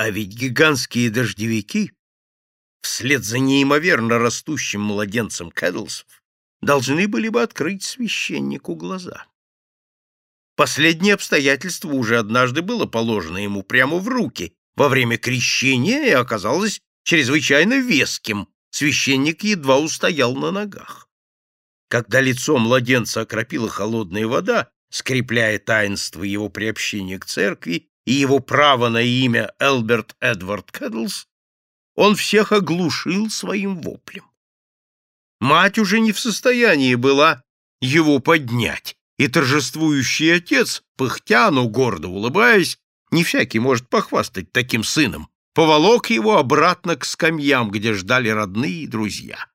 А ведь гигантские дождевики, вслед за неимоверно растущим младенцем Кэдлсов, должны были бы открыть священнику глаза. Последнее обстоятельство уже однажды было положено ему прямо в руки во время крещения и оказалось чрезвычайно веским. Священник едва устоял на ногах. Когда лицо младенца окропила холодная вода, скрепляя таинство его приобщения к церкви и его право на имя Элберт Эдвард Кэдлс, он всех оглушил своим воплем. Мать уже не в состоянии была его поднять, и торжествующий отец, пыхтя, но гордо улыбаясь, не всякий может похвастать таким сыном, поволок его обратно к скамьям, где ждали родные и друзья.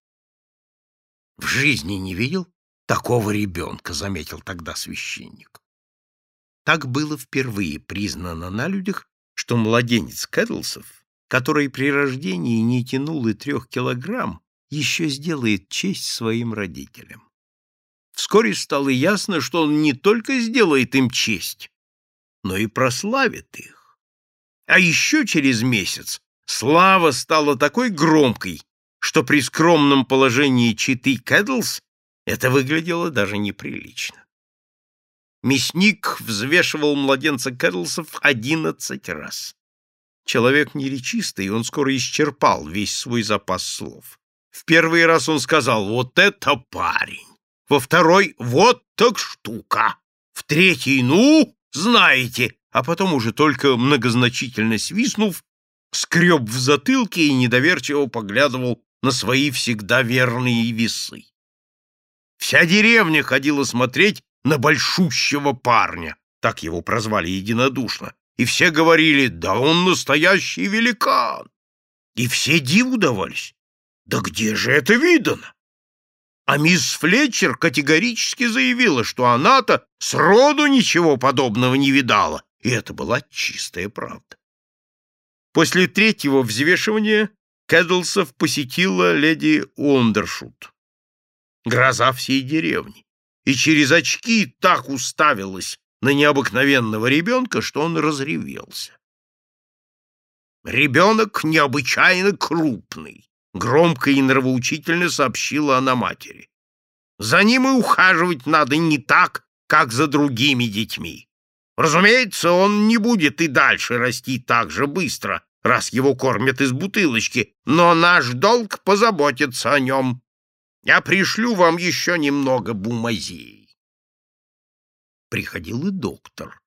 В жизни не видел такого ребенка, заметил тогда священник. Так было впервые признано на людях, что младенец Кэдлсов, который при рождении не тянул и трех килограмм, еще сделает честь своим родителям. Вскоре стало ясно, что он не только сделает им честь, но и прославит их. А еще через месяц слава стала такой громкой, что при скромном положении читы Кэдлс это выглядело даже неприлично. Мясник взвешивал младенца Кэдлсов одиннадцать раз. Человек неречистый, он скоро исчерпал весь свой запас слов. В первый раз он сказал «Вот это парень!» Во второй «Вот так штука!» В третий «Ну, знаете!» А потом уже только многозначительно свистнув, скреб в затылке и недоверчиво поглядывал на свои всегда верные весы. Вся деревня ходила смотреть на большущего парня, так его прозвали единодушно, и все говорили, да он настоящий великан. И все диву давались. Да где же это видано? А мисс Флетчер категорически заявила, что она-то сроду ничего подобного не видала, и это была чистая правда. После третьего взвешивания Кэдлсов посетила леди Уондершут, гроза всей деревни, и через очки так уставилась на необыкновенного ребенка, что он разревелся. Ребенок необычайно крупный, громко и нравоучительно сообщила она матери. За ним и ухаживать надо не так, как за другими детьми. Разумеется, он не будет и дальше расти так же быстро, раз его кормят из бутылочки, но наш долг позаботиться о нем. Я пришлю вам еще немного бумазей. Приходил и доктор.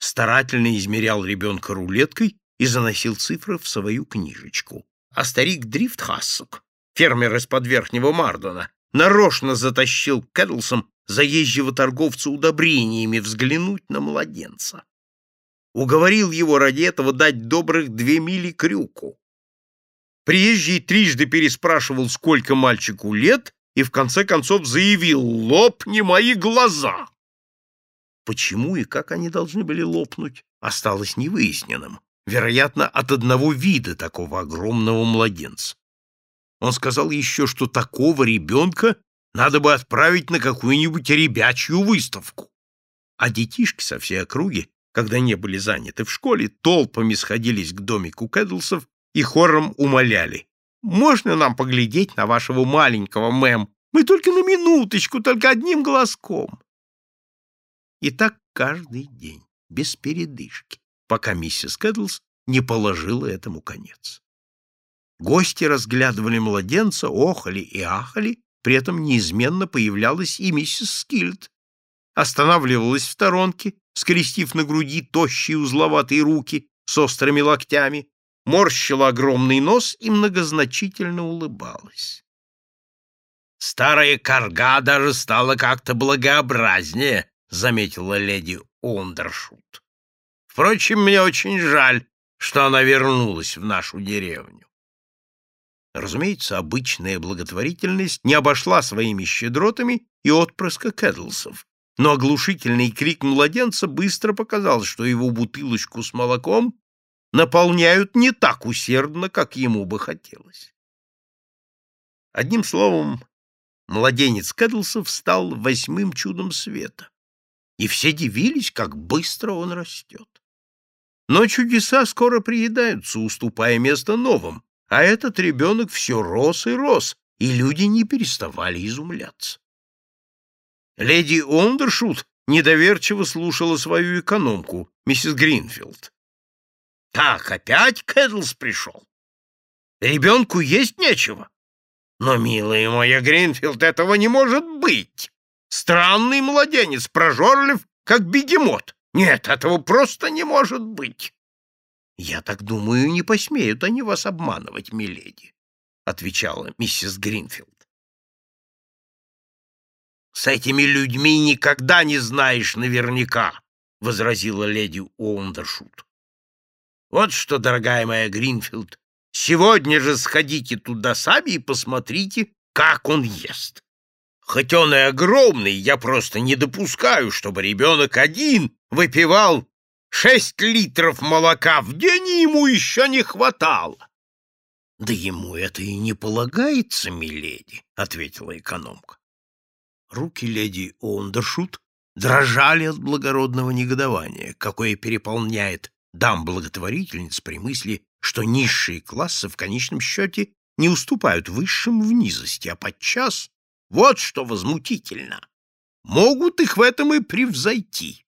Старательно измерял ребенка рулеткой и заносил цифры в свою книжечку. А старик Дрифтхассок, фермер из-под Верхнего Мардона, нарочно затащил Кэдлсом заезжего торговца удобрениями взглянуть на младенца уговорил его ради этого дать добрых две мили крюку. Приезжий трижды переспрашивал, сколько мальчику лет, и в конце концов заявил «Лопни мои глаза!». Почему и как они должны были лопнуть, осталось невыясненным. Вероятно, от одного вида такого огромного младенца. Он сказал еще, что такого ребенка надо бы отправить на какую-нибудь ребячью выставку. А детишки со всей округи когда не были заняты в школе, толпами сходились к домику Кэдлсов и хором умоляли. «Можно нам поглядеть на вашего маленького, мэм? Мы только на минуточку, только одним глазком». И так каждый день, без передышки, пока миссис Кэдлс не положила этому конец. Гости разглядывали младенца, охали и ахали, при этом неизменно появлялась и миссис Скильд, останавливалась в сторонке, скрестив на груди тощие узловатые руки с острыми локтями, морщила огромный нос и многозначительно улыбалась. «Старая корга даже стала как-то благообразнее», — заметила леди Ондершут. «Впрочем, мне очень жаль, что она вернулась в нашу деревню». Разумеется, обычная благотворительность не обошла своими щедротами и отпрыска Кэдлсов, но оглушительный крик младенца быстро показал, что его бутылочку с молоком наполняют не так усердно, как ему бы хотелось. Одним словом, младенец Кэдлсов стал восьмым чудом света, и все дивились, как быстро он растет. Но чудеса скоро приедаются, уступая место новым, а этот ребенок все рос и рос, и люди не переставали изумляться. Леди Ондершут недоверчиво слушала свою экономку, миссис Гринфилд. «Так, опять Кэдлс пришел? Ребенку есть нечего?» «Но, милая моя Гринфилд, этого не может быть! Странный младенец, прожорлив, как бегемот. Нет, этого просто не может быть!» «Я так думаю, не посмеют они вас обманывать, миледи», — отвечала миссис Гринфилд. «С этими людьми никогда не знаешь наверняка», — возразила леди Уондершут. «Вот что, дорогая моя Гринфилд, сегодня же сходите туда сами и посмотрите, как он ест. Хоть он и огромный, я просто не допускаю, чтобы ребенок один выпивал шесть литров молока в день, и ему еще не хватало. — Да ему это и не полагается, миледи, — ответила экономка. Руки леди Оундершут дрожали от благородного негодования, какое переполняет дам благотворительниц при мысли, что низшие классы в конечном счете не уступают высшим в низости, а подчас, вот что возмутительно, могут их в этом и превзойти.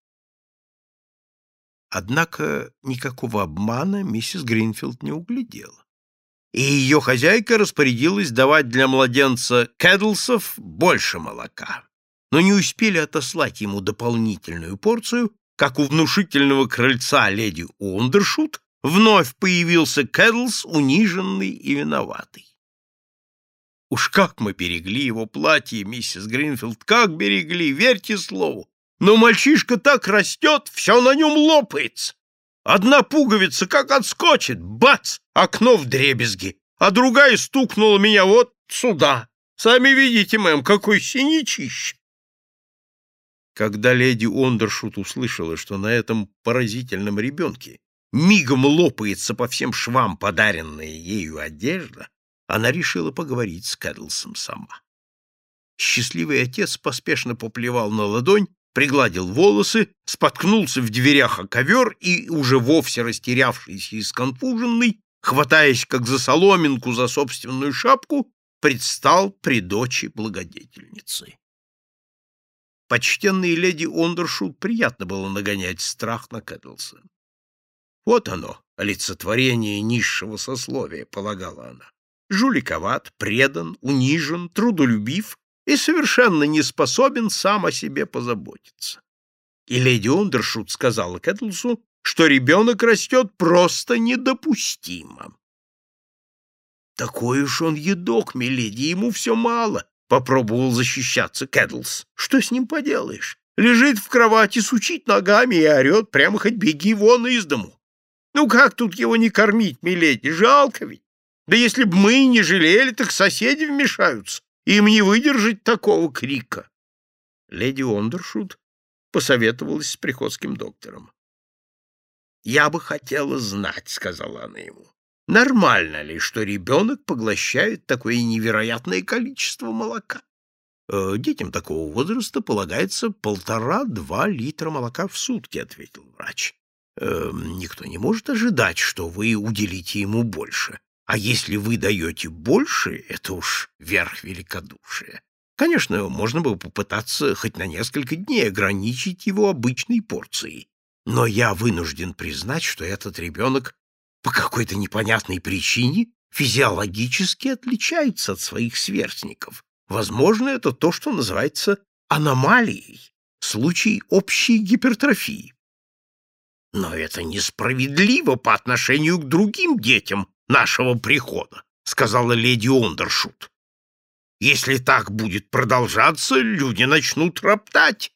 Однако никакого обмана миссис Гринфилд не углядела и ее хозяйка распорядилась давать для младенца Кэдлсов больше молока. Но не успели отослать ему дополнительную порцию, как у внушительного крыльца леди Ундершут вновь появился Кэдлс, униженный и виноватый. Уж как мы берегли его платье, миссис Гринфилд, как берегли, верьте слову. Но мальчишка так растет, все на нем лопается. Одна пуговица как отскочит, бац, окно в дребезги, а другая стукнула меня вот сюда. Сами видите, мэм, какой синячище. Когда леди Ондершут услышала, что на этом поразительном ребенке мигом лопается по всем швам подаренная ею одежда, она решила поговорить с Кэдлсом сама. Счастливый отец поспешно поплевал на ладонь пригладил волосы, споткнулся в дверях о ковер и, уже вовсе растерявшийся и сконфуженный, хватаясь как за соломинку за собственную шапку, предстал при дочи благодетельницы. Почтенной леди Ондершут приятно было нагонять страх на Кэтлса. Вот оно, олицетворение низшего сословия, полагала она. Жуликоват, предан, унижен, трудолюбив и совершенно не способен сам о себе позаботиться. И леди Ондершут сказала Кэтлсу, что ребенок растет просто недопустимо. «Такой уж он едок, миледи, ему все мало», — попробовал защищаться Кэдлс. «Что с ним поделаешь? Лежит в кровати, сучит ногами и орет, прямо хоть беги вон из дому. Ну как тут его не кормить, миледи, жалко ведь? Да если б мы не жалели, так соседи вмешаются. Им не выдержать такого крика. Леди Ондершут посоветовалась с приходским доктором. «Я бы хотела знать», — сказала она ему, — «нормально ли, что ребенок поглощает такое невероятное количество молока?» «Э, «Детям такого возраста полагается полтора-два литра молока в сутки», — ответил врач. «Э, «Никто не может ожидать, что вы уделите ему больше. А если вы даете больше, это уж верх великодушия. Конечно, можно бы попытаться хоть на несколько дней ограничить его обычной порцией. Но я вынужден признать, что этот ребенок по какой-то непонятной причине физиологически отличается от своих сверстников. Возможно, это то, что называется аномалией, случай общей гипертрофии. Но это несправедливо по отношению к другим детям, нашего прихода, — сказала леди Ондершут. Если так будет продолжаться, люди начнут роптать.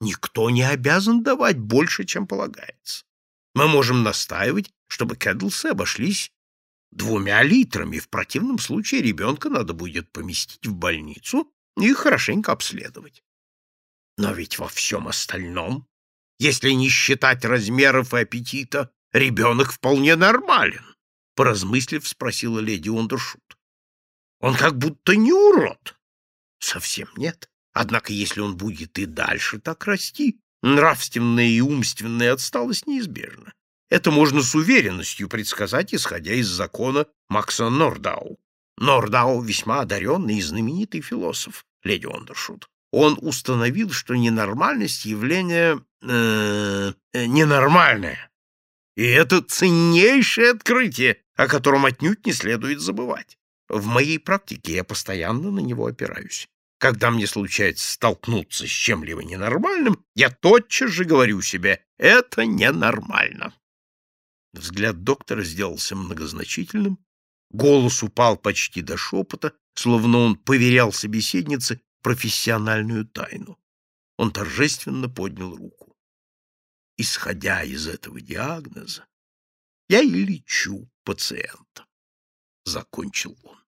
Никто не обязан давать больше, чем полагается. Мы можем настаивать, чтобы Кэдлсы обошлись двумя литрами. В противном случае ребенка надо будет поместить в больницу и хорошенько обследовать. Но ведь во всем остальном, если не считать размеров и аппетита, ребенок вполне нормален поразмыслив, спросила леди Ундершут. Он как будто не урод. Совсем нет. Однако, если он будет и дальше так расти, нравственная и умственная отсталость неизбежна. Это можно с уверенностью предсказать, исходя из закона Макса Нордау. Нордау весьма одаренный и знаменитый философ, леди Ондершут. Он установил, что ненормальность — явление э, ненормальное. И это ценнейшее открытие, о котором отнюдь не следует забывать. В моей практике я постоянно на него опираюсь. Когда мне случается столкнуться с чем-либо ненормальным, я тотчас же говорю себе «это ненормально». Взгляд доктора сделался многозначительным, голос упал почти до шепота, словно он поверял собеседнице профессиональную тайну. Он торжественно поднял руку. Исходя из этого диагноза, я и лечу пациента, — закончил он.